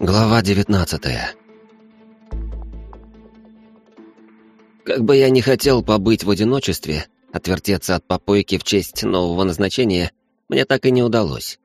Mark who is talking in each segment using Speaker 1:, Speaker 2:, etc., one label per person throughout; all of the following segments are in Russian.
Speaker 1: Глава 19 Как бы я ни хотел побыть в одиночестве, отвертеться от попойки в честь нового назначения, мне так и не удалось.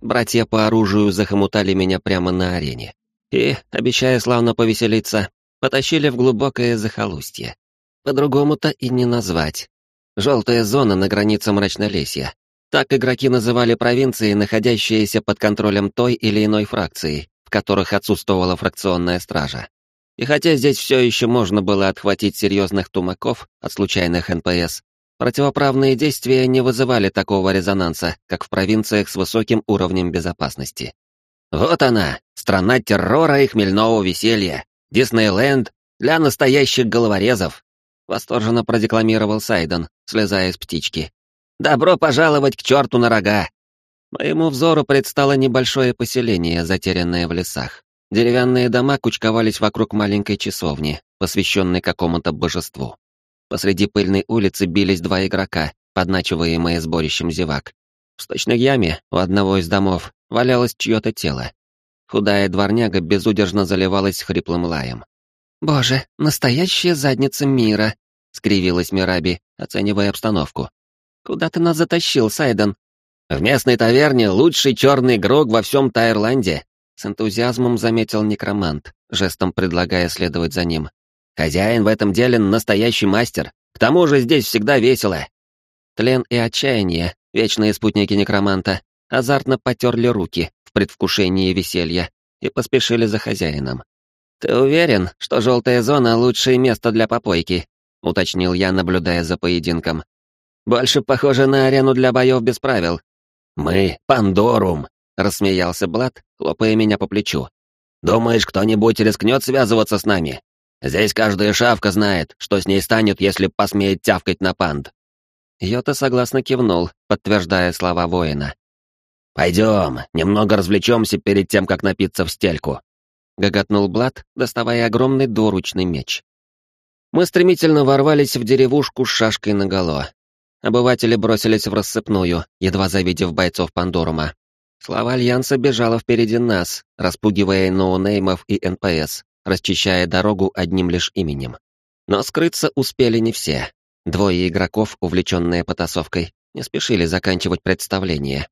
Speaker 1: Братья по оружию захомутали меня прямо на арене и, обещая славно повеселиться, потащили в глубокое захолустье. По-другому-то и не назвать. Желтая зона на границе Мрачнолесья. Так игроки называли провинции, находящиеся под контролем той или иной фракции, в которых отсутствовала фракционная стража. И хотя здесь все еще можно было отхватить серьезных тумаков от случайных НПС, противоправные действия не вызывали такого резонанса, как в провинциях с высоким уровнем безопасности. Вот она, страна террора и хмельного веселья, Диснейленд для настоящих головорезов, восторженно продекламировал Сайден, слезая с птички. «Добро пожаловать к черту на рога!» Моему взору предстало небольшое поселение, затерянное в лесах. Деревянные дома кучковались вокруг маленькой часовни, посвященной какому-то божеству. Посреди пыльной улицы бились два игрока, подначиваемые сборищем зевак. В сточной яме у одного из домов валялось чье-то тело. Худая дворняга безудержно заливалась хриплым лаем. «Боже, настоящая задница мира!» — скривилась Мираби, оценивая обстановку. «Куда ты нас затащил, Сайден?» «В местной таверне лучший черный игрок во всем Тайрланде», — с энтузиазмом заметил некромант, жестом предлагая следовать за ним. «Хозяин в этом деле настоящий мастер. К тому же здесь всегда весело». Тлен и отчаяние, вечные спутники некроманта, азартно потерли руки в предвкушении веселья и поспешили за хозяином. «Ты уверен, что желтая зона — лучшее место для попойки?» — уточнил я, наблюдая за поединком. «Больше похоже на арену для боев без правил, «Мы — Пандорум», — рассмеялся Блад, хлопая меня по плечу. «Думаешь, кто-нибудь рискнет связываться с нами? Здесь каждая шавка знает, что с ней станет, если посмеет тявкать на панд». Йота согласно кивнул, подтверждая слова воина. «Пойдем, немного развлечемся перед тем, как напиться в стельку», — гоготнул Блад, доставая огромный двуручный меч. Мы стремительно ворвались в деревушку с шашкой наголо. Обыватели бросились врассыпную, едва завидев бойцов Пандорума. Слава Альянса бежала впереди нас, распугивая ноунеймов и НПС, расчищая дорогу одним лишь именем. Но скрыться успели не все. Двое игроков, увлеченные потасовкой, не спешили заканчивать представление.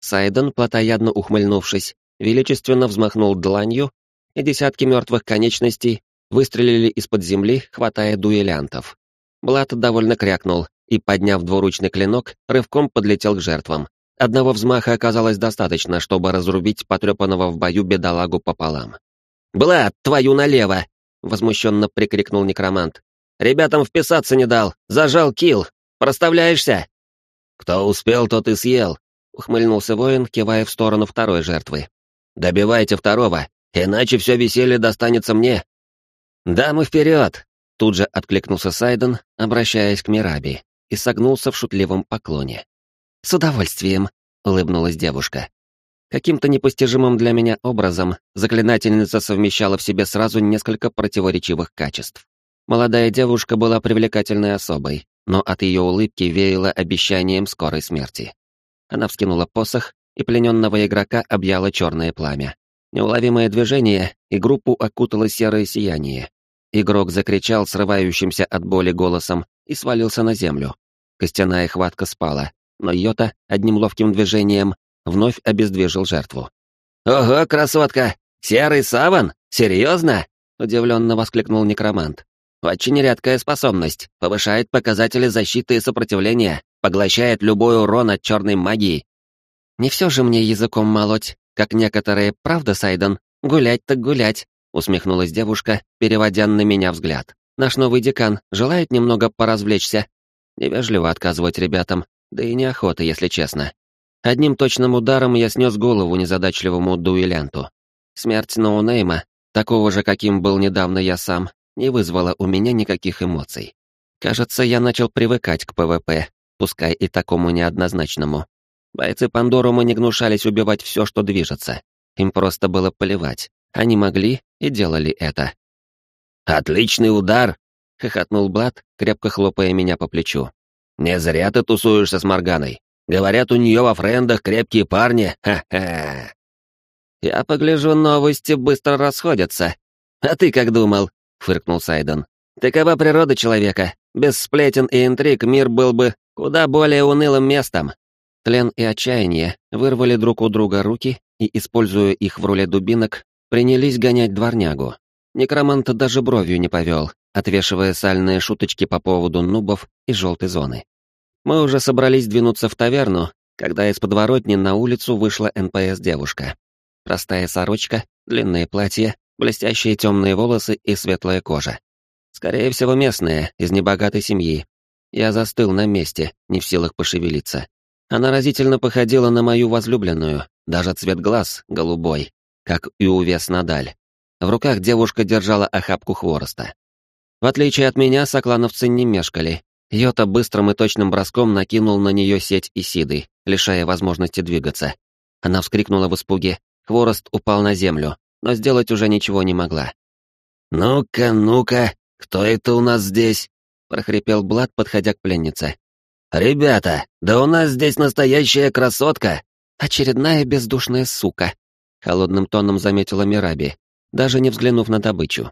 Speaker 1: Сайден, плотоядно ухмыльнувшись, величественно взмахнул дланью, и десятки мертвых конечностей выстрелили из-под земли, хватая дуэлянтов. Блад довольно крякнул, и, подняв двуручный клинок, рывком подлетел к жертвам. Одного взмаха оказалось достаточно, чтобы разрубить потрепанного в бою бедолагу пополам. «Блад, твою налево!» — возмущенно прикрикнул некромант. «Ребятам вписаться не дал! Зажал килл! Проставляешься?» «Кто успел, тот и съел!» — ухмыльнулся воин, кивая в сторону второй жертвы. «Добивайте второго, иначе все веселье достанется мне!» «Дамы вперед!» — тут же откликнулся Сайден, обращаясь к Мираби и согнулся в шутливом поклоне. «С удовольствием», — улыбнулась девушка. Каким-то непостижимым для меня образом заклинательница совмещала в себе сразу несколько противоречивых качеств. Молодая девушка была привлекательной особой, но от ее улыбки веяло обещанием скорой смерти. Она вскинула посох, и плененного игрока объяло черное пламя. Неуловимое движение, и группу окутало серое сияние. Игрок закричал срывающимся от боли голосом и свалился на землю. Костяная хватка спала, но Йота одним ловким движением вновь обездвижил жертву. «Ого, красотка! Серый саван? Серьезно?» — удивленно воскликнул некромант. «Очень редкая способность, повышает показатели защиты и сопротивления, поглощает любой урон от черной магии». «Не все же мне языком молоть, как некоторые, правда, Сайден? Гулять так гулять», — усмехнулась девушка, переводя на меня взгляд. Наш новый декан желает немного поразвлечься. Невежливо отказывать ребятам, да и неохота, если честно. Одним точным ударом я снес голову незадачливому дуэлянту. Смерть ноунейма, такого же, каким был недавно я сам, не вызвала у меня никаких эмоций. Кажется, я начал привыкать к ПВП, пускай и такому неоднозначному. Бойцы Пандорума не гнушались убивать все, что движется. Им просто было поливать. Они могли и делали это. «Отличный удар!» — хохотнул Блад, крепко хлопая меня по плечу. «Не зря ты тусуешься с Морганой. Говорят, у нее во френдах крепкие парни. Ха-ха!» «Я погляжу, новости быстро расходятся. А ты как думал?» — фыркнул Сайден. «Такова природа человека. Без сплетен и интриг мир был бы куда более унылым местом». Тлен и отчаяние вырвали друг у друга руки и, используя их в роли дубинок, принялись гонять дворнягу. Некромант даже бровью не повел, отвешивая сальные шуточки по поводу нубов и желтой зоны. Мы уже собрались двинуться в таверну, когда из подворотни на улицу вышла НПС-девушка. Простая сорочка, длинное платье, блестящие темные волосы и светлая кожа. Скорее всего, местная, из небогатой семьи. Я застыл на месте, не в силах пошевелиться. Она разительно походила на мою возлюбленную, даже цвет глаз голубой, как и увес Надаль. В руках девушка держала охапку хвороста. В отличие от меня, соклановцы не мешкали. Йота быстрым и точным броском накинул на нее сеть Исиды, лишая возможности двигаться. Она вскрикнула в испуге, хворост упал на землю, но сделать уже ничего не могла. «Ну-ка, ну-ка, кто это у нас здесь?» — прохрипел Блад, подходя к пленнице. «Ребята, да у нас здесь настоящая красотка!» «Очередная бездушная сука», — холодным тоном заметила Мираби, даже не взглянув на добычу.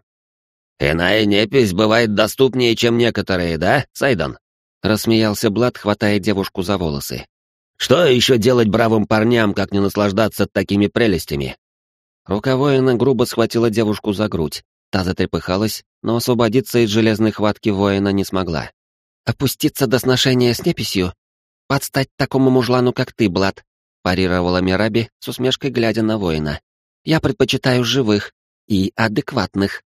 Speaker 1: «Иная непись бывает доступнее, чем некоторые, да, Сайдон?» — рассмеялся Блад, хватая девушку за волосы. «Что еще делать бравым парням, как не наслаждаться такими прелестями?» Рука воина грубо схватила девушку за грудь. Та затрепыхалась, но освободиться из железной хватки воина не смогла. «Опуститься до сношения с неписью? Подстать такому мужлану, как ты, Блад», парировала Мираби с усмешкой, глядя на воина. «Я предпочитаю живых, и адекватных.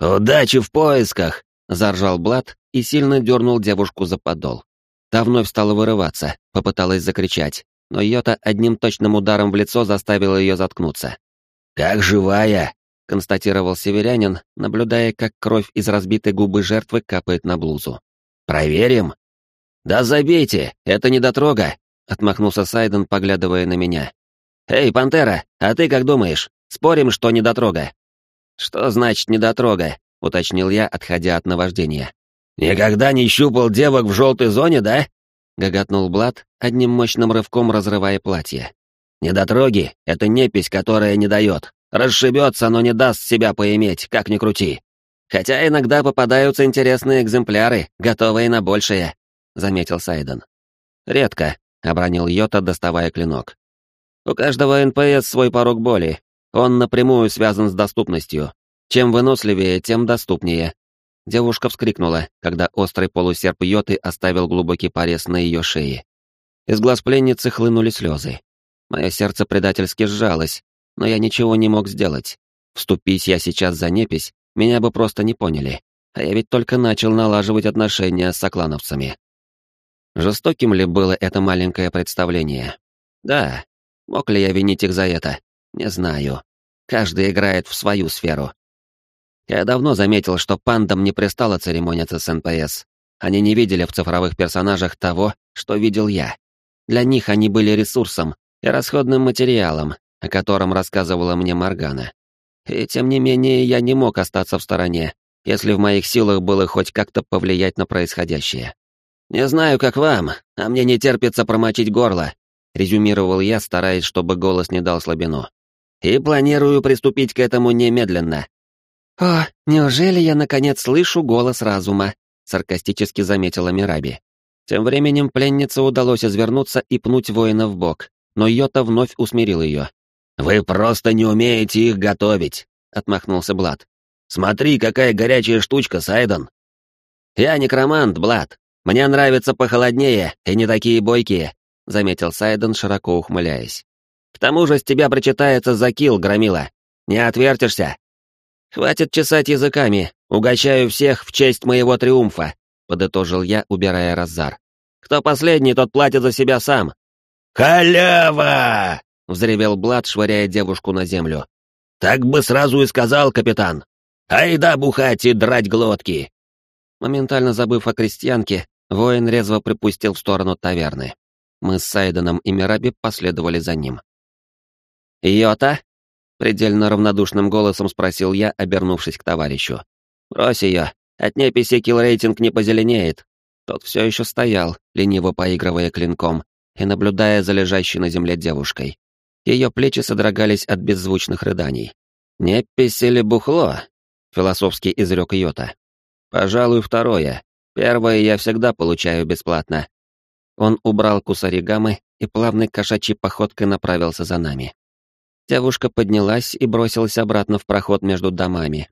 Speaker 1: «Удачи в поисках!» — заржал Блад и сильно дернул девушку за подол. Та вновь стала вырываться, попыталась закричать, но Йота одним точным ударом в лицо заставила ее заткнуться. «Как живая!» — констатировал северянин, наблюдая, как кровь из разбитой губы жертвы капает на блузу. «Проверим?» «Да забейте, это недотрога!» — отмахнулся Сайден, поглядывая на меня. «Эй, Пантера, а ты как думаешь? Спорим, что недотрога?» «Что значит недотрога?» — уточнил я, отходя от наваждения. «Никогда не щупал девок в желтой зоне, да?» — гоготнул Блад, одним мощным рывком разрывая платье. «Недотроги — это непись, которая не дает. Расшибется, но не даст себя поиметь, как ни крути. Хотя иногда попадаются интересные экземпляры, готовые на большее», — заметил Сайден. «Редко», — обронил Йота, доставая клинок. «У каждого НПС свой порог боли, он напрямую связан с доступностью. Чем выносливее, тем доступнее. Девушка вскрикнула, когда острый полусерп Йоты оставил глубокий порез на ее шее. Из глаз пленницы хлынули слезы. Мое сердце предательски сжалось, но я ничего не мог сделать. Вступись я сейчас за непись, меня бы просто не поняли. А я ведь только начал налаживать отношения с соклановцами. Жестоким ли было это маленькое представление? Да. Мог ли я винить их за это? Не знаю. Каждый играет в свою сферу. Я давно заметил, что пандам не пристало церемониться с НПС. Они не видели в цифровых персонажах того, что видел я. Для них они были ресурсом и расходным материалом, о котором рассказывала мне Моргана. И тем не менее я не мог остаться в стороне, если в моих силах было хоть как-то повлиять на происходящее. «Не знаю, как вам, а мне не терпится промочить горло», резюмировал я, стараясь, чтобы голос не дал слабину и планирую приступить к этому немедленно». «О, неужели я наконец слышу голос разума?» — саркастически заметила Мираби. Тем временем пленнице удалось извернуться и пнуть воина в бок, но Йота вновь усмирил ее. «Вы просто не умеете их готовить», — отмахнулся Блад. «Смотри, какая горячая штучка, Сайдон!» «Я некромант, Блад. Мне нравится похолоднее и не такие бойкие», — заметил Сайден, широко ухмыляясь. К тому же с тебя прочитается закил, громила. Не отвертишься. Хватит чесать языками, угощаю всех в честь моего триумфа, подытожил я, убирая раззар. Кто последний, тот платит за себя сам. Халява! взревел Блад, швыряя девушку на землю. Так бы сразу и сказал капитан. Айда бухать и драть глотки. Моментально забыв о крестьянке, воин резво припустил в сторону таверны. Мы с Сайденом и Мираби последовали за ним. «Йота?» — предельно равнодушным голосом спросил я, обернувшись к товарищу. «Брось ее, от неписи килл-рейтинг не позеленеет». Тот все еще стоял, лениво поигрывая клинком и наблюдая за лежащей на земле девушкой. Ее плечи содрогались от беззвучных рыданий. «Непись или бухло?» — философски изрек Йота. «Пожалуй, второе. Первое я всегда получаю бесплатно». Он убрал кусаригамы и плавной кошачьей походкой направился за нами. Девушка поднялась и бросилась обратно в проход между домами.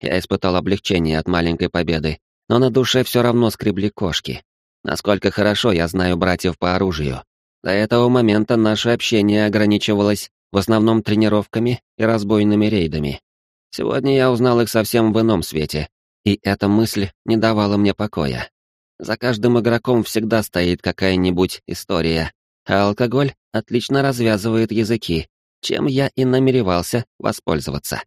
Speaker 1: Я испытал облегчение от маленькой победы, но на душе все равно скребли кошки. Насколько хорошо я знаю братьев по оружию. До этого момента наше общение ограничивалось в основном тренировками и разбойными рейдами. Сегодня я узнал их совсем в ином свете, и эта мысль не давала мне покоя. За каждым игроком всегда стоит какая-нибудь история, а алкоголь отлично развязывает языки, чем я и намеревался воспользоваться.